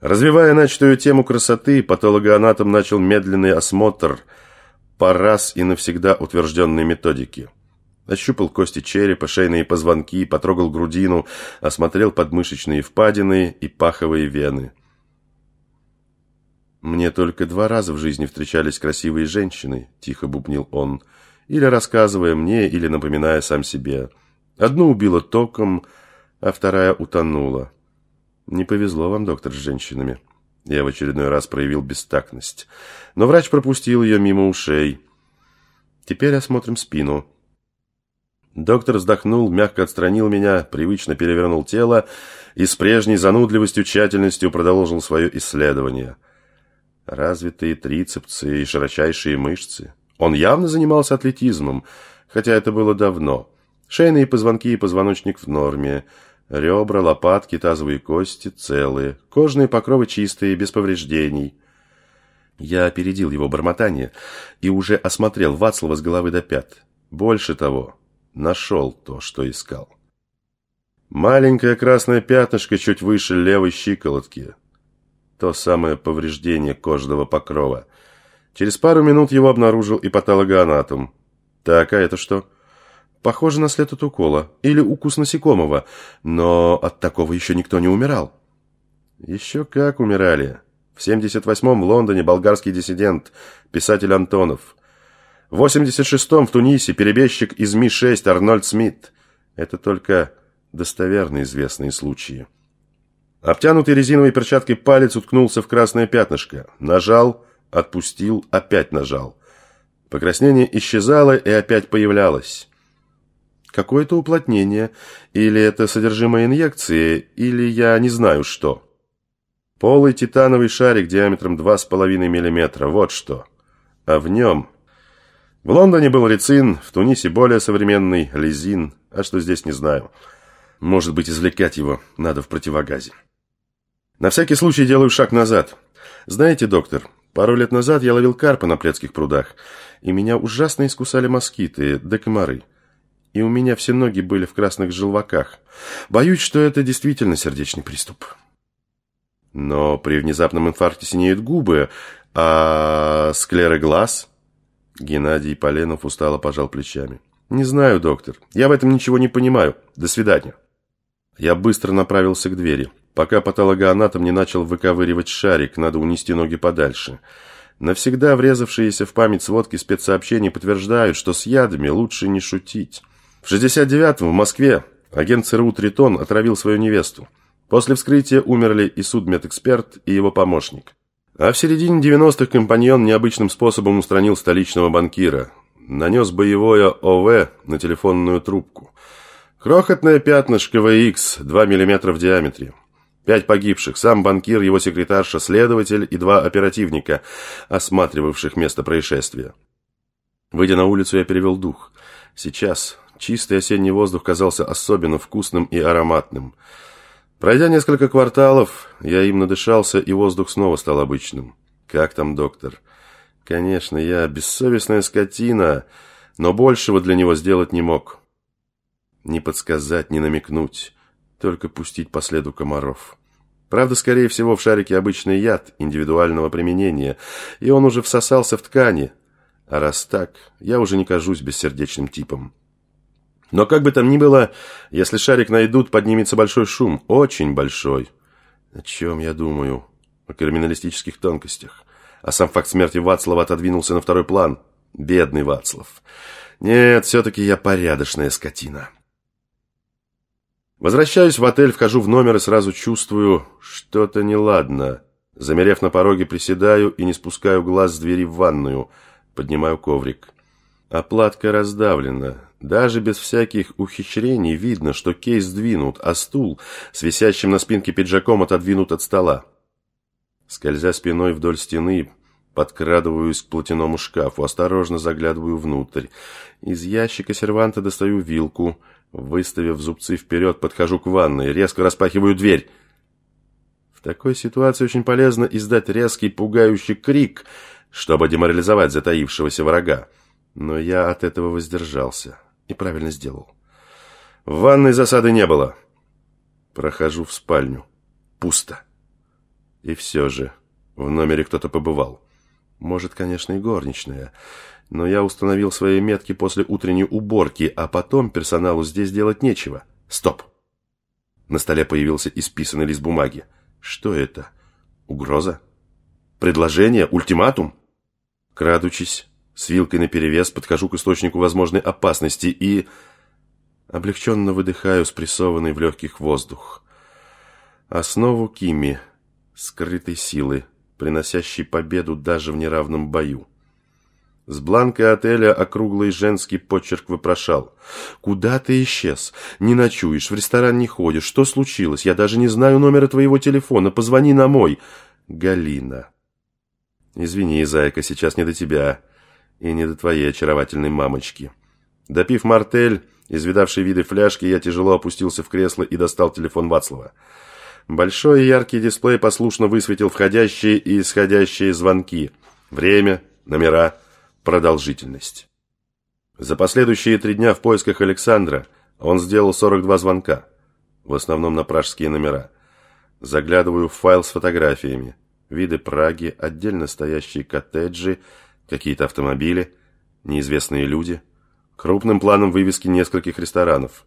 Развивая начатую тему красоты, патологоанатом начал медленный осмотр по раз и навсегда утвержденной методики. Ощупал кости черепа, шейные позвонки, потрогал грудину, осмотрел подмышечные впадины и паховые вены. «Мне только два раза в жизни встречались красивые женщины», – тихо бубнил он, или рассказывая мне, или напоминая сам себе. Одну убила током, а вторая утонула. Не повезло вам, доктор, с женщинами. Я в очередной раз проявил бестактность. Но врач пропустил ее мимо ушей. Теперь осмотрим спину. Доктор вздохнул, мягко отстранил меня, привычно перевернул тело и с прежней занудливостью, тщательностью продолжил свое исследование – развитые трицепсы и широчайшие мышцы. Он явно занимался атлетизмом, хотя это было давно. Шейные позвонки и позвоночник в норме, ребра, лопатки, тазовые кости целые, кожные покровы чистые, без повреждений. Я опередил его бормотание и уже осмотрел Вацлава с головы до пят. Больше того, нашел то, что искал. Маленькое красное пятнышко чуть выше левой щиколотки, то самое повреждение кожного покрова. Через пару минут его обнаружил и патологоанатом. Так, а это что? Похоже на след от укола. Или укус насекомого. Но от такого еще никто не умирал. Еще как умирали. В 78-м в Лондоне болгарский диссидент, писатель Антонов. В 86-м в Тунисе перебежчик из Ми-6 Арнольд Смит. Это только достоверно известные случаи. Обтянутый резиновой перчаткой палец уткнулся в красное пятнышко. Нажал, отпустил, опять нажал. Покраснение исчезало и опять появлялось. Какое-то уплотнение, или это содержимое инъекции, или я не знаю что. Полый титановый шарик диаметром 2,5 мм, вот что. А в нем... В Лондоне был рецин, в Тунисе более современный, лизин, а что здесь не знаю. Может быть, извлекать его надо в противогазе. На всякий случай делаю шаг назад. Знаете, доктор, пару лет назад я ловил карпа на Плецких прудах, и меня ужасно искусали москиты, да комары. И у меня все ноги были в красных желваках. Боюсь, что это действительно сердечный приступ. Но при внезапном инфаркте синеют губы, а склеры глаз... Геннадий Поленов устало пожал плечами. «Не знаю, доктор. Я в этом ничего не понимаю. До свидания». Я быстро направился к двери. Пока патологоанатом не начал выковыривать шарик, надо унести ноги подальше. Навсегда врезавшиеся в память сводки спецсообщений подтверждают, что с ядами лучше не шутить. В 69-м в Москве агент ЦРУ Тритон отравил свою невесту. После вскрытия умерли и судмедэксперт, и его помощник. А в середине 90-х компаньон необычным способом устранил столичного банкира. Нанес боевое ОВ на телефонную трубку. Крохотное пятнышко VX, 2 мм в диаметре. Пять погибших, сам банкир, его секретарша, следователь и два оперативника, осматривавших место происшествия. Выйдя на улицу, я перевел дух. Сейчас чистый осенний воздух казался особенно вкусным и ароматным. Пройдя несколько кварталов, я им надышался, и воздух снова стал обычным. Как там доктор? Конечно, я бессовестная скотина, но большего для него сделать не мог. Не подсказать, не намекнуть, только пустить по следу комаров. Правда, скорее всего, в шарике обычный яд индивидуального применения, и он уже всосался в ткани. А раз так, я уже не кажусь бессердечным типом. Но как бы там ни было, если шарик найдут, поднимется большой шум, очень большой. О чем я думаю? О криминалистических тонкостях. А сам факт смерти Вацлава отодвинулся на второй план. Бедный Вацлав. Нет, все-таки я порядочная скотина. Возвращаюсь в отель, вхожу в номер и сразу чувствую, что-то неладно. Замерев на пороге, приседаю и не спускаю глаз с двери в ванную. Поднимаю коврик. Оплатка раздавлена. Даже без всяких ухищрений видно, что кейс сдвинут, а стул с висящим на спинке пиджаком отодвинут от стола. Скользя спиной вдоль стены, подкрадываюсь к платяному шкафу, осторожно заглядываю внутрь. Из ящика серванта достаю вилку – Выставив зубцы вперед, подхожу к ванной, резко распахиваю дверь. В такой ситуации очень полезно издать резкий пугающий крик, чтобы деморализовать затаившегося врага. Но я от этого воздержался и правильно сделал. В ванной засады не было. Прохожу в спальню. Пусто. И все же, в номере кто-то побывал. Может, конечно, и горничная. Но я установил свои метки после утренней уборки, а потом персоналу здесь делать нечего. Стоп! На столе появился исписанный лист бумаги. Что это? Угроза? Предложение? Ультиматум? Крадучись, с вилкой наперевес, подхожу к источнику возможной опасности и... Облегченно выдыхаю спрессованный в легких воздух. Основу Кими, скрытой силы, приносящей победу даже в неравном бою. С бланкой отеля округлый женский почерк вопрошал. «Куда ты исчез? Не ночуешь, в ресторан не ходишь. Что случилось? Я даже не знаю номера твоего телефона. Позвони на мой». «Галина». «Извини, зайка, сейчас не до тебя и не до твоей очаровательной мамочки». Допив мартель, извидавший виды фляжки, я тяжело опустился в кресло и достал телефон Вацлава. Большой яркий дисплей послушно высветил входящие и исходящие звонки. Время, номера, продолжительность. За последующие три дня в поисках Александра он сделал 42 звонка, в основном на пражские номера. Заглядываю в файл с фотографиями. Виды Праги, отдельно стоящие коттеджи, какие-то автомобили, неизвестные люди. Крупным планом вывески нескольких ресторанов.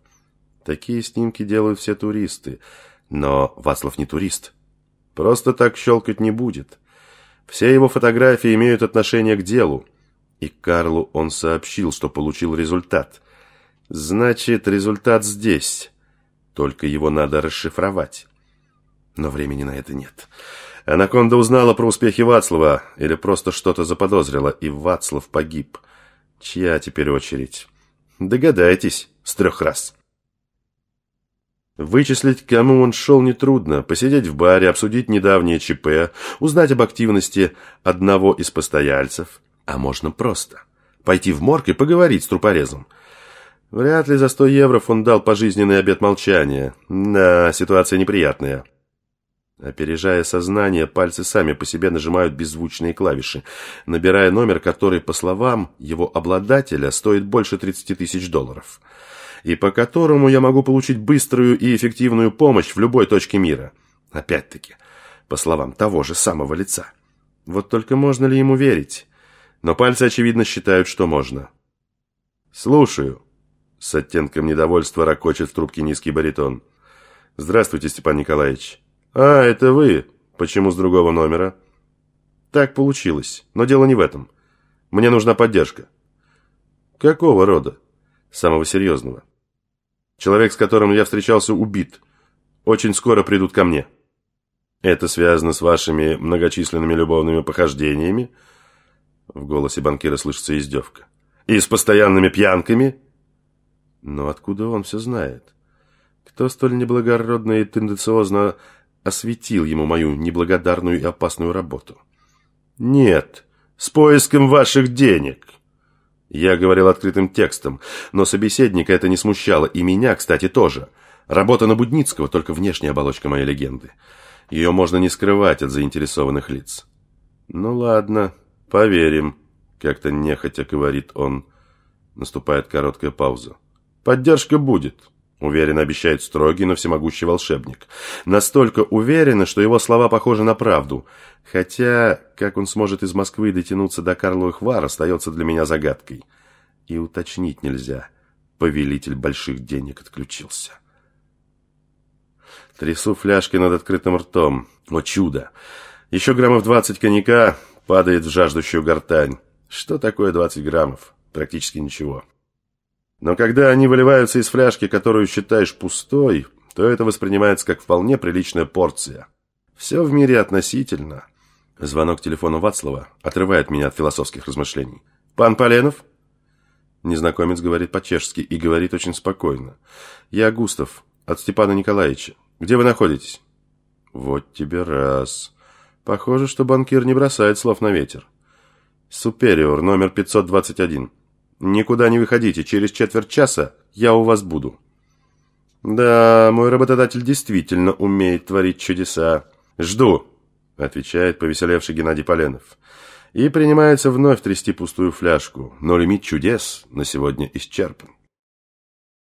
Такие снимки делают все туристы – но Вацлав не турист. Просто так щелкать не будет. Все его фотографии имеют отношение к делу. И Карлу он сообщил, что получил результат. Значит, результат здесь. Только его надо расшифровать. Но времени на это нет. Анаконда узнала про успехи Вацлава, или просто что-то заподозрила, и Вацлав погиб. Чья теперь очередь? Догадайтесь с трех раз. Вычислить, кому он шел, нетрудно. Посидеть в баре, обсудить недавнее ЧП, узнать об активности одного из постояльцев. А можно просто. Пойти в морг и поговорить с трупорезом. Вряд ли за 100 евро он дал пожизненный обет молчания. Да, ситуация неприятная. Опережая сознание, пальцы сами по себе нажимают беззвучные клавиши, набирая номер, который, по словам его обладателя, стоит больше 30 тысяч долларов и по которому я могу получить быструю и эффективную помощь в любой точке мира. Опять-таки, по словам того же самого лица. Вот только можно ли ему верить? Но пальцы, очевидно, считают, что можно. «Слушаю», — с оттенком недовольства ракочет в трубке низкий баритон. «Здравствуйте, Степан Николаевич». «А, это вы? Почему с другого номера?» «Так получилось, но дело не в этом. Мне нужна поддержка». «Какого рода?» «Самого серьезного». Человек, с которым я встречался, убит. Очень скоро придут ко мне. Это связано с вашими многочисленными любовными похождениями? В голосе банкира слышится издевка. И с постоянными пьянками? Но откуда он все знает? Кто столь неблагородно и тенденциозно осветил ему мою неблагодарную и опасную работу? Нет, с поиском ваших денег. Я говорил открытым текстом, но собеседника это не смущало, и меня, кстати, тоже. Работа на Будницкого, только внешняя оболочка моей легенды. Ее можно не скрывать от заинтересованных лиц. Ну ладно, поверим, как-то нехотя говорит он. Наступает короткая пауза. Поддержка будет. Уверенно обещает строгий, но всемогущий волшебник. Настолько уверенно, что его слова похожи на правду. Хотя, как он сможет из Москвы дотянуться до Карловых Вар, остается для меня загадкой. И уточнить нельзя. Повелитель больших денег отключился. Трясу фляжкой над открытым ртом. О чудо! Еще граммов двадцать коньяка падает в жаждущую гортань. Что такое двадцать граммов? Практически ничего. Но когда они выливаются из фляжки, которую считаешь пустой, то это воспринимается как вполне приличная порция. Все в мире относительно. Звонок телефону Вацлава отрывает меня от философских размышлений. «Пан Поленов?» Незнакомец говорит по-чешски и говорит очень спокойно. «Я Густав, от Степана Николаевича. Где вы находитесь?» «Вот тебе раз. Похоже, что банкир не бросает слов на ветер. Супериор, номер 521. Никуда не выходите, через четверть часа я у вас буду. Да, мой работодатель действительно умеет творить чудеса. Жду, отвечает повеселевший Геннадий Поленов. И принимается вновь трясти пустую фляжку, но лимит чудес на сегодня исчерпан.